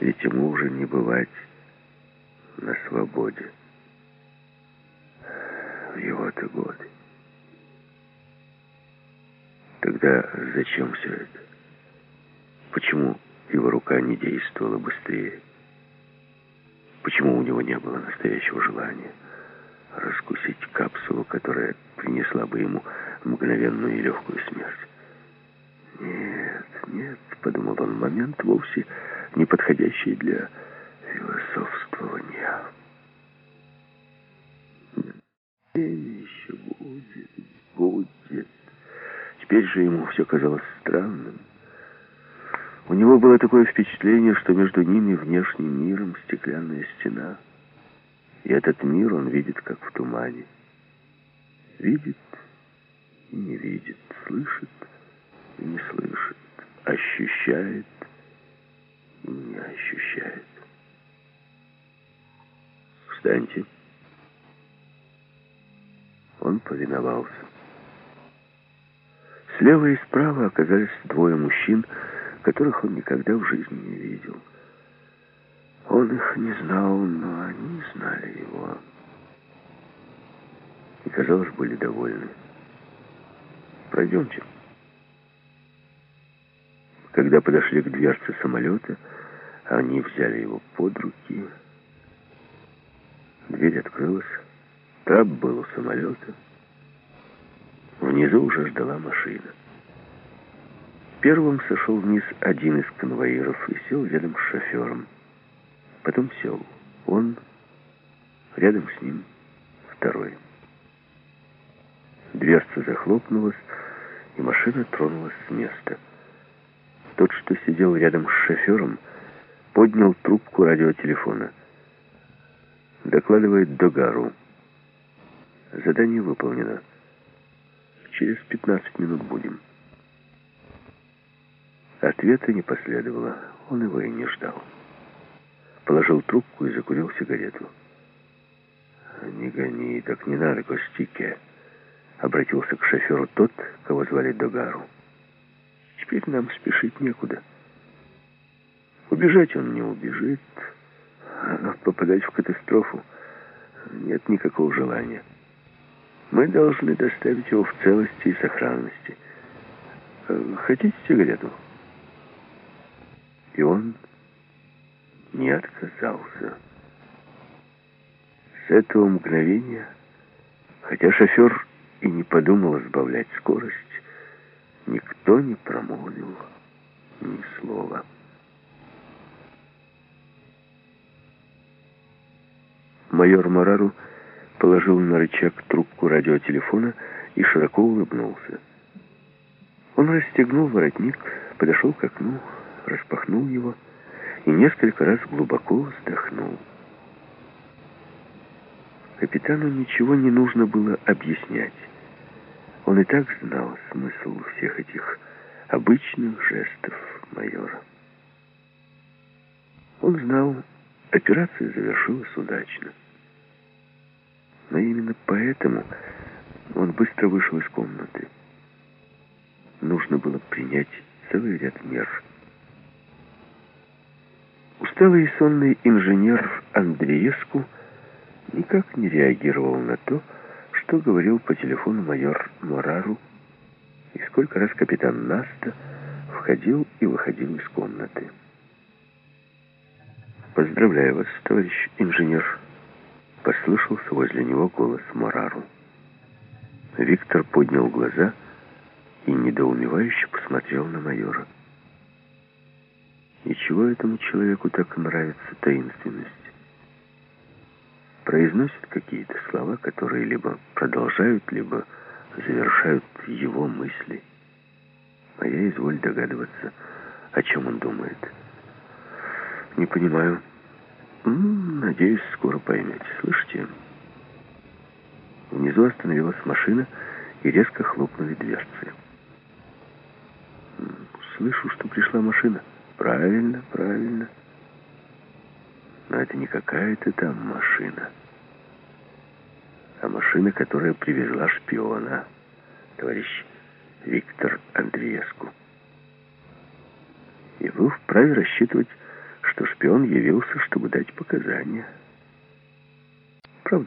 Ведь ему уже не бывать на свободе. В его-то годы. Тогда зачем все это? Почему его рука не действовала быстрее? Почему у него не было настоящего желания раскусить капсулу, которая принесла бы ему мгновенную и легкую смерть? Нет, нет, подумал он, момент вовсе не подходящий для философствования. Еще будет, будет. Теперь же ему все казалось странным. У него было такое впечатление, что между ними внешним миром стеклянная стена. И этот мир он видит, как в тумане. Видит и не видит, слышит и не слышит, ощущает и не ощущает. «Встаньте!» Он повиновался. Слева и справа оказались двое мужчин, которых он никогда в жизни не видел. Он их не знал, но они знали его. И, казалось, были довольны. «Пройдемте». Когда подошли к дверце самолета, они взяли его под руки. Дверь открылась. Трап был у самолета. Внизу уже ждала машина. Первым сошел вниз один из конвоиров и сел рядом с шофером. Потом сел он, рядом с ним второй. Дверца захлопнулась, и машина тронулась с места. Тот, что сидел рядом с шофером, поднял трубку радиотелефона. Докладывает Догару. Задание выполнено. Через 15 минут будем. Ответа не последовало. Он его и не ждал. Положил трубку и закурил сигарету. «Не гони, так не надо, Костике», — обратился к шоферу тот, кого звали Догару. «Теперь нам спешить некуда. Убежать он не убежит, а попадать в катастрофу нет никакого желания. Мы должны доставить его в целости и сохранности. Хотите сигарету?» И он не отказался. С этого мгновения, хотя шофер и не подумал сбавлять скорость, никто не промолвил ни слова. Майор Марару положил на рычаг трубку радиотелефона и широко улыбнулся. Он расстегнул воротник, подошел к окну, распахнул его и несколько раз глубоко вздохнул. Капитану ничего не нужно было объяснять. Он и так знал смысл всех этих обычных жестов майора. Он знал, операция завершилась удачно. Но именно поэтому он быстро вышел из комнаты. Нужно было принять целый ряд мер – Усталый и сонный инженер Андреевску никак не реагировал на то, что говорил по телефону майор Морару, и сколько раз капитан Наста входил и выходил из комнаты. «Поздравляю вас, товарищ инженер», — послышался возле него голос Морару. Виктор поднял глаза и недоумевающе посмотрел на майора. И чего этому человеку так нравится таинственность? Произносит какие-то слова, которые либо продолжают, либо завершают его мысли. А я изволь догадываться, о чем он думает. Не понимаю. Надеюсь, скоро поймете. Слышите? Внизу остановилась машина, и резко хлопнули дверцы. Слышу, что пришла машина. Правильно, правильно. Но это не какая-то там машина, а машина, которая привезла шпиона, товарищ Виктор Андреевску. И вы вправе рассчитывать, что шпион явился, чтобы дать показания.